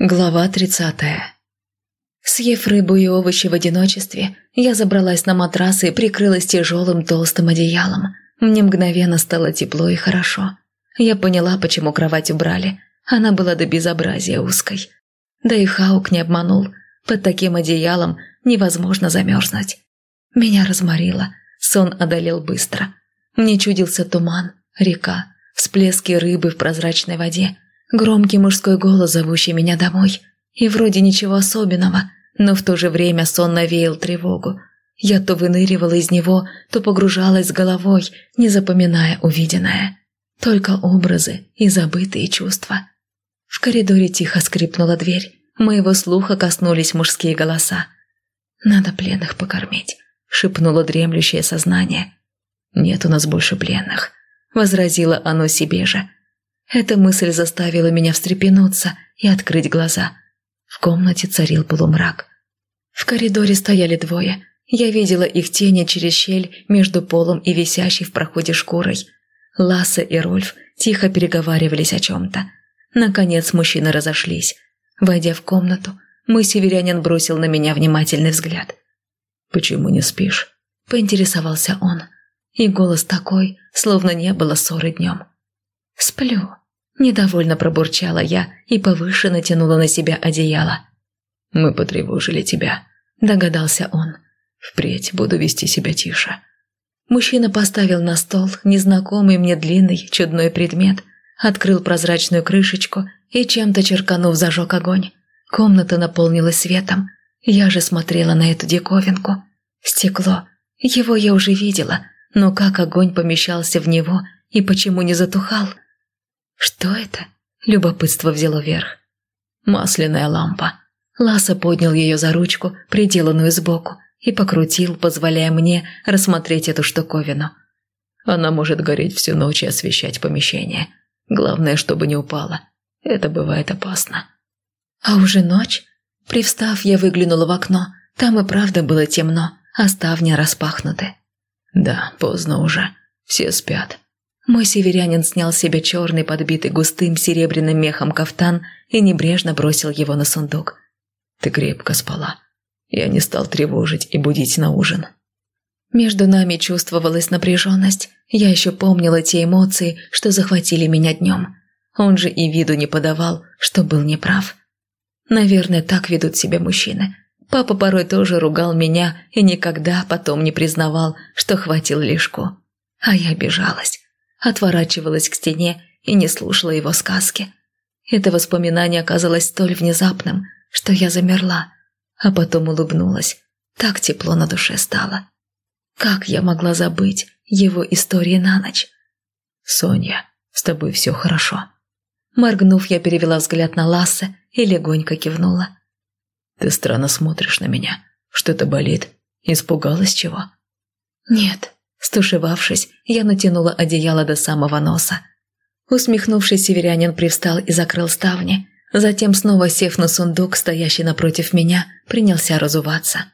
Глава 30. Съев рыбу и овощи в одиночестве, я забралась на матрас и прикрылась тяжелым толстым одеялом. Мне мгновенно стало тепло и хорошо. Я поняла, почему кровать убрали. Она была до безобразия узкой. Да и Хаук не обманул. Под таким одеялом невозможно замерзнуть. Меня разморило. Сон одолел быстро. Мне чудился туман, река, всплески рыбы в прозрачной воде – Громкий мужской голос, зовущий меня домой. И вроде ничего особенного, но в то же время сон навеял тревогу. Я то выныривала из него, то погружалась головой, не запоминая увиденное. Только образы и забытые чувства. В коридоре тихо скрипнула дверь. Моего слуха коснулись мужские голоса. «Надо пленных покормить», — шепнуло дремлющее сознание. «Нет у нас больше пленных», — возразило оно себе же. Эта мысль заставила меня встрепенуться и открыть глаза. В комнате царил полумрак. В коридоре стояли двое. Я видела их тени через щель между полом и висящей в проходе шкурой. Ласса и Рольф тихо переговаривались о чем-то. Наконец мужчины разошлись. Войдя в комнату, мой северянин бросил на меня внимательный взгляд. «Почему не спишь?» – поинтересовался он. И голос такой, словно не было ссоры днем. «Сплю», Недовольно пробурчала я и повыше натянула на себя одеяло. «Мы потревожили тебя», – догадался он. «Впредь буду вести себя тише». Мужчина поставил на стол незнакомый мне длинный чудной предмет, открыл прозрачную крышечку и чем-то черканув зажег огонь. Комната наполнилась светом. Я же смотрела на эту диковинку. Стекло. Его я уже видела, но как огонь помещался в него и почему не затухал – «Что это?» – любопытство взяло верх. «Масляная лампа». Ласа поднял ее за ручку, приделанную сбоку, и покрутил, позволяя мне рассмотреть эту штуковину. Она может гореть всю ночь и освещать помещение. Главное, чтобы не упала. Это бывает опасно. А уже ночь? Привстав, я выглянула в окно. Там и правда было темно, а ставни распахнуты. Да, поздно уже. Все спят. Мой северянин снял с себя черный, подбитый густым серебряным мехом кафтан и небрежно бросил его на сундук. «Ты крепко спала. Я не стал тревожить и будить на ужин». Между нами чувствовалась напряженность. Я еще помнила те эмоции, что захватили меня днем. Он же и виду не подавал, что был неправ. Наверное, так ведут себя мужчины. Папа порой тоже ругал меня и никогда потом не признавал, что хватил лишку. А я бежалась отворачивалась к стене и не слушала его сказки. Это воспоминание оказалось столь внезапным, что я замерла, а потом улыбнулась. Так тепло на душе стало. Как я могла забыть его истории на ночь? «Соня, с тобой все хорошо». Моргнув, я перевела взгляд на Лассе и легонько кивнула. «Ты странно смотришь на меня. Что-то болит. Испугалась чего?» «Нет», Стушевавшись, я натянула одеяло до самого носа. Усмехнувшись, северянин привстал и закрыл ставни. Затем, снова сев на сундук, стоящий напротив меня, принялся разуваться.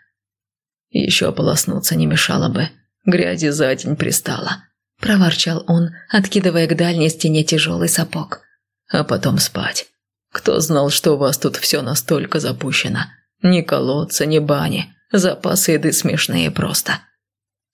«Еще ополоснуться не мешало бы. Грязи за день пристало», – проворчал он, откидывая к дальней стене тяжелый сапог. «А потом спать. Кто знал, что у вас тут все настолько запущено? Ни колодца, ни бани. Запасы еды смешные просто».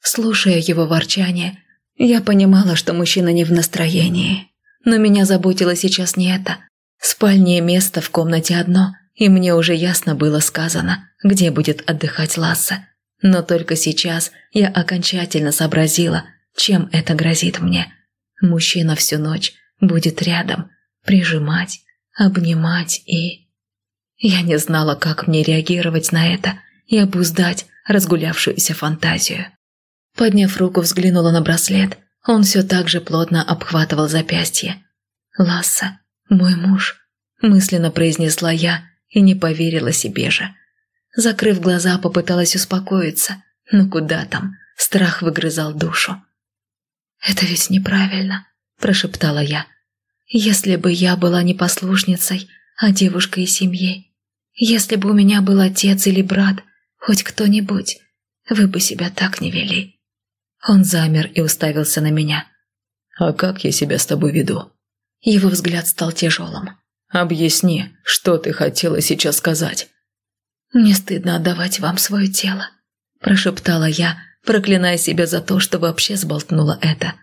Слушая его ворчание, я понимала, что мужчина не в настроении. Но меня заботило сейчас не это. Спальное место в комнате одно, и мне уже ясно было сказано, где будет отдыхать Ласса. Но только сейчас я окончательно сообразила, чем это грозит мне. Мужчина всю ночь будет рядом, прижимать, обнимать и... Я не знала, как мне реагировать на это и обуздать разгулявшуюся фантазию. Подняв руку, взглянула на браслет. Он все так же плотно обхватывал запястье. «Ласса, мой муж», – мысленно произнесла я и не поверила себе же. Закрыв глаза, попыталась успокоиться. Ну куда там, страх выгрызал душу. «Это ведь неправильно», – прошептала я. «Если бы я была не послушницей, а девушкой из семьи, если бы у меня был отец или брат, хоть кто-нибудь, вы бы себя так не вели». Он замер и уставился на меня. «А как я себя с тобой веду?» Его взгляд стал тяжелым. Объясни, что ты хотела сейчас сказать?» «Мне стыдно отдавать вам свое тело», – прошептала я, проклиная себя за то, что вообще сболтнула это.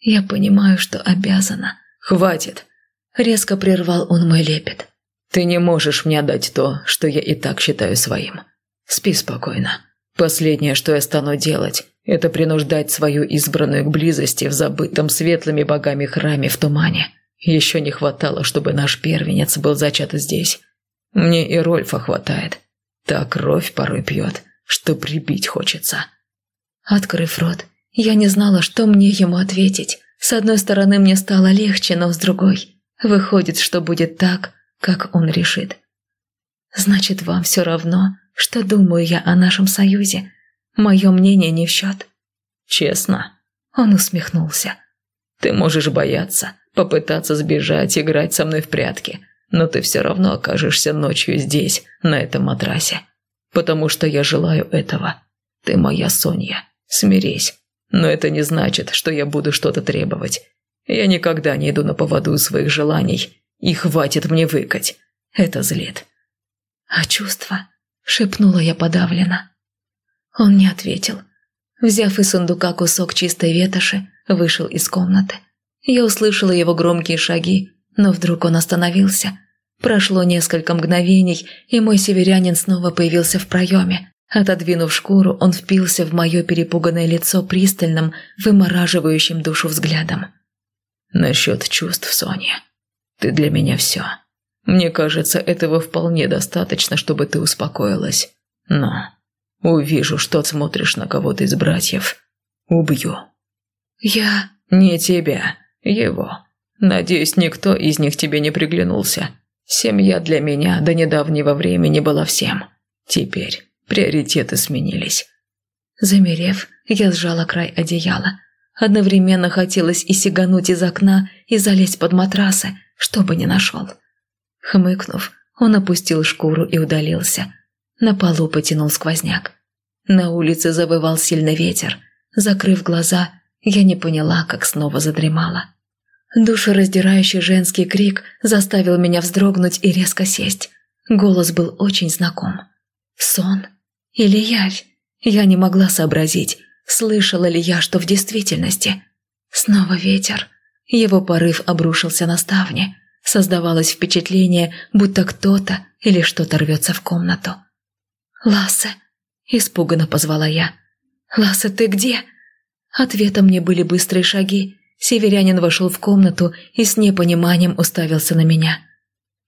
«Я понимаю, что обязана». «Хватит!» – резко прервал он мой лепет. «Ты не можешь мне отдать то, что я и так считаю своим. Спи спокойно. Последнее, что я стану делать, это принуждать свою избранную к близости в забытом светлыми богами храме в тумане. Еще не хватало, чтобы наш первенец был зачат здесь. Мне и Рольфа хватает. Так кровь порой пьет, что прибить хочется». Открыв рот, я не знала, что мне ему ответить. С одной стороны, мне стало легче, но с другой, выходит, что будет так, как он решит. «Значит, вам все равно, что думаю я о нашем союзе? Мое мнение не в счет?» «Честно?» Он усмехнулся. «Ты можешь бояться, попытаться сбежать, играть со мной в прятки, но ты все равно окажешься ночью здесь, на этом матрасе. Потому что я желаю этого. Ты моя Соня. Смирись. Но это не значит, что я буду что-то требовать. Я никогда не иду на поводу своих желаний, и хватит мне выкать. Это злит». «А чувства?» – шепнула я подавленно. Он не ответил. Взяв из сундука кусок чистой ветоши, вышел из комнаты. Я услышала его громкие шаги, но вдруг он остановился. Прошло несколько мгновений, и мой северянин снова появился в проеме. Отодвинув шкуру, он впился в мое перепуганное лицо пристальным, вымораживающим душу взглядом. «Насчет чувств, Соня. Ты для меня все. Мне кажется, этого вполне достаточно, чтобы ты успокоилась. Но увижу, что смотришь на кого-то из братьев. Убью». «Я...» «Не тебя, его. Надеюсь, никто из них тебе не приглянулся. Семья для меня до недавнего времени была всем. Теперь приоритеты сменились». Замерев, я сжала край одеяла. Одновременно хотелось и сигануть из окна, и залезть под матрасы, чтобы не нашел. Хмыкнув, он опустил шкуру и удалился. На полу потянул сквозняк. На улице завывал сильный ветер. Закрыв глаза, я не поняла, как снова задремала. Душераздирающий женский крик заставил меня вздрогнуть и резко сесть. Голос был очень знаком. Сон? Или явь? Я не могла сообразить, слышала ли я, что в действительности. Снова ветер. Его порыв обрушился на ставни. Создавалось впечатление, будто кто-то или что-то рвется в комнату. «Лассе!» – испуганно позвала я. «Лассе, ты где?» Ответом мне были быстрые шаги. Северянин вошел в комнату и с непониманием уставился на меня.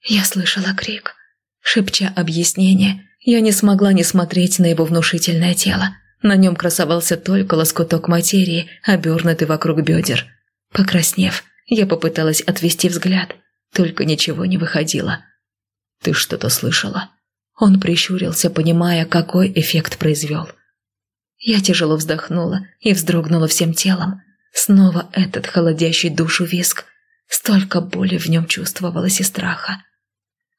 Я слышала крик. Шепча объяснение, я не смогла не смотреть на его внушительное тело. На нем красовался только лоскуток материи, обернутый вокруг бедер. Покраснев, я попыталась отвести взгляд, только ничего не выходило. «Ты что-то слышала?» Он прищурился, понимая, какой эффект произвел. Я тяжело вздохнула и вздрогнула всем телом. Снова этот холодящий душу виск. Столько боли в нем чувствовалось и страха.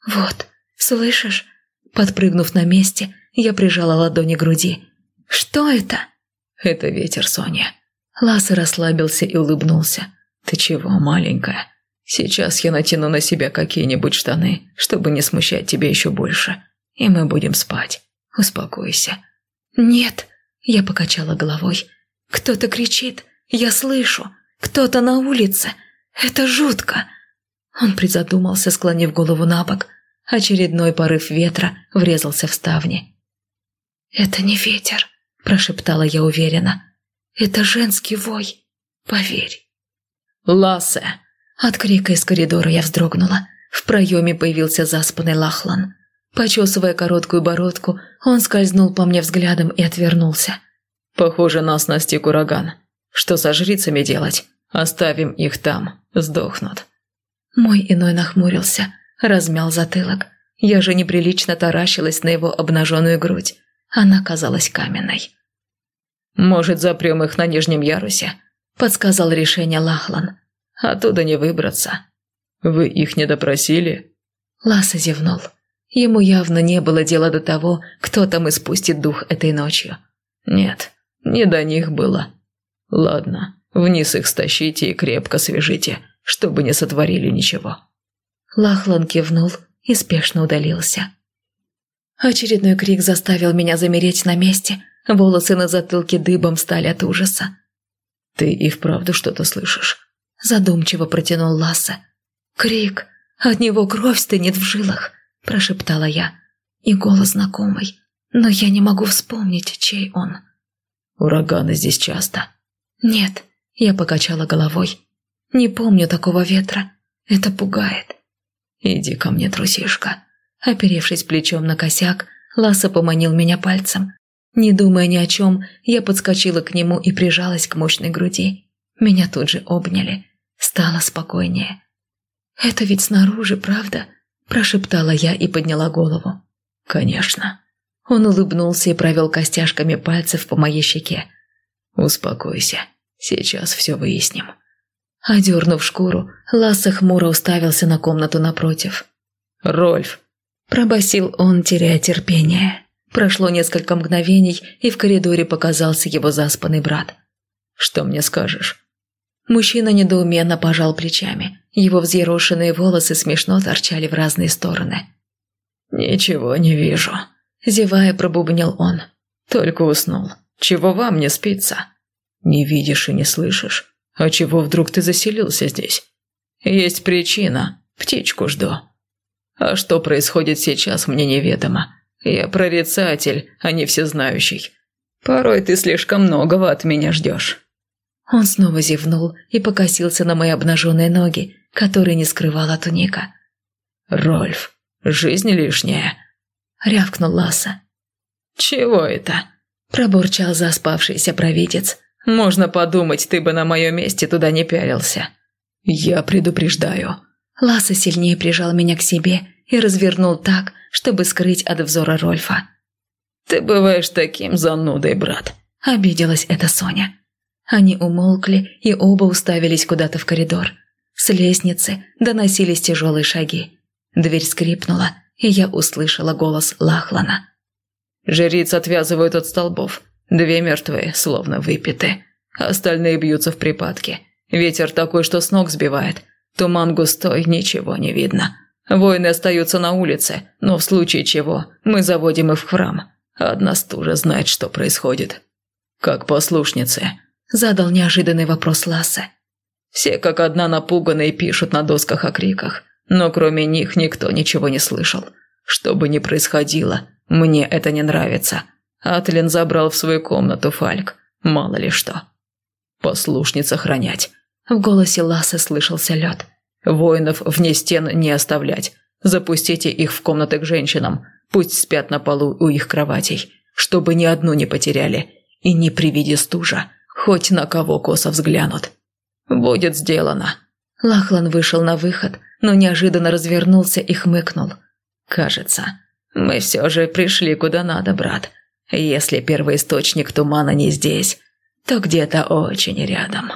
«Вот, слышишь?» Подпрыгнув на месте, я прижала ладони к груди. «Что это?» «Это ветер, Соня». Ласса расслабился и улыбнулся. «Ты чего, маленькая? Сейчас я натяну на себя какие-нибудь штаны, чтобы не смущать тебя еще больше. И мы будем спать. Успокойся». «Нет», — я покачала головой. «Кто-то кричит. Я слышу. Кто-то на улице. Это жутко». Он призадумался, склонив голову на бок. Очередной порыв ветра врезался в ставни. «Это не ветер», – прошептала я уверенно. «Это женский вой. Поверь». «Лассе!» От крика из коридора я вздрогнула. В проеме появился заспанный Лахлан. Почесывая короткую бородку, он скользнул по мне взглядом и отвернулся. «Похоже, нас настиг ураган. Что со жрицами делать? Оставим их там, сдохнут». Мой иной нахмурился – размял затылок. Я же неприлично таращилась на его обнаженную грудь. Она казалась каменной. «Может, запрем их на нижнем ярусе?» – подсказал решение Лахлан. «Оттуда не выбраться». «Вы их не допросили?» Ласса зевнул. Ему явно не было дела до того, кто там испустит дух этой ночью. «Нет, не до них было. Ладно, вниз их стащите и крепко свяжите, чтобы не сотворили ничего». Лахлан кивнул и спешно удалился. Очередной крик заставил меня замереть на месте. Волосы на затылке дыбом стали от ужаса. «Ты и вправду что-то слышишь?» Задумчиво протянул Ласса. «Крик! От него кровь стынет в жилах!» Прошептала я. И голос знакомый. Но я не могу вспомнить, чей он. «Ураганы здесь часто?» «Нет», я покачала головой. «Не помню такого ветра. Это пугает». «Иди ко мне, трусишка». Оперевшись плечом на косяк, Ласса поманил меня пальцем. Не думая ни о чем, я подскочила к нему и прижалась к мощной груди. Меня тут же обняли. Стало спокойнее. «Это ведь снаружи, правда?» – прошептала я и подняла голову. «Конечно». Он улыбнулся и провел костяшками пальцев по моей щеке. «Успокойся. Сейчас все выясним». Одернув шкуру, Ласса хмуро уставился на комнату напротив. «Рольф!» – пробасил он, теряя терпение. Прошло несколько мгновений, и в коридоре показался его заспанный брат. «Что мне скажешь?» Мужчина недоуменно пожал плечами. Его взъерошенные волосы смешно торчали в разные стороны. «Ничего не вижу», – зевая пробубнил он. «Только уснул. Чего вам не спится?» «Не видишь и не слышишь. А чего вдруг ты заселился здесь?» «Есть причина. Птичку жду». «А что происходит сейчас, мне неведомо. Я прорицатель, а не всезнающий. Порой ты слишком многого от меня ждешь». Он снова зевнул и покосился на мои обнаженные ноги, которые не скрывала туника. «Рольф, жизнь лишняя», — рявкнул Ласса. «Чего это?» – пробурчал заспавшийся провидец. «Можно подумать, ты бы на моем месте туда не пялился». «Я предупреждаю». Ласса сильнее прижал меня к себе и развернул так, чтобы скрыть от взора Рольфа. «Ты бываешь таким занудой, брат», – обиделась эта Соня. Они умолкли и оба уставились куда-то в коридор. С лестницы доносились тяжелые шаги. Дверь скрипнула, и я услышала голос Лахлана. «Жриц отвязывают от столбов. Две мертвые, словно выпиты. Остальные бьются в припадке. Ветер такой, что с ног сбивает. Туман густой, ничего не видно. Воины остаются на улице, но в случае чего мы заводим их в храм. Одна стужа знает, что происходит. Как послушницы, Задал неожиданный вопрос Лассе. Все как одна напуганы и пишут на досках о криках, но кроме них никто ничего не слышал. Что бы ни происходило, мне это не нравится. Атлин забрал в свою комнату Фальк, мало ли что. Послушниц охранять. В голосе Ласса слышался лед. Воинов вне стен не оставлять. Запустите их в комнаты к женщинам. Пусть спят на полу у их кроватей, чтобы ни одну не потеряли. И не при виде стужа Хоть на кого косо взглянут. Будет сделано. Лахлан вышел на выход, но неожиданно развернулся и хмыкнул. Кажется, мы все же пришли куда надо, брат. Если первоисточник тумана не здесь, то где-то очень рядом.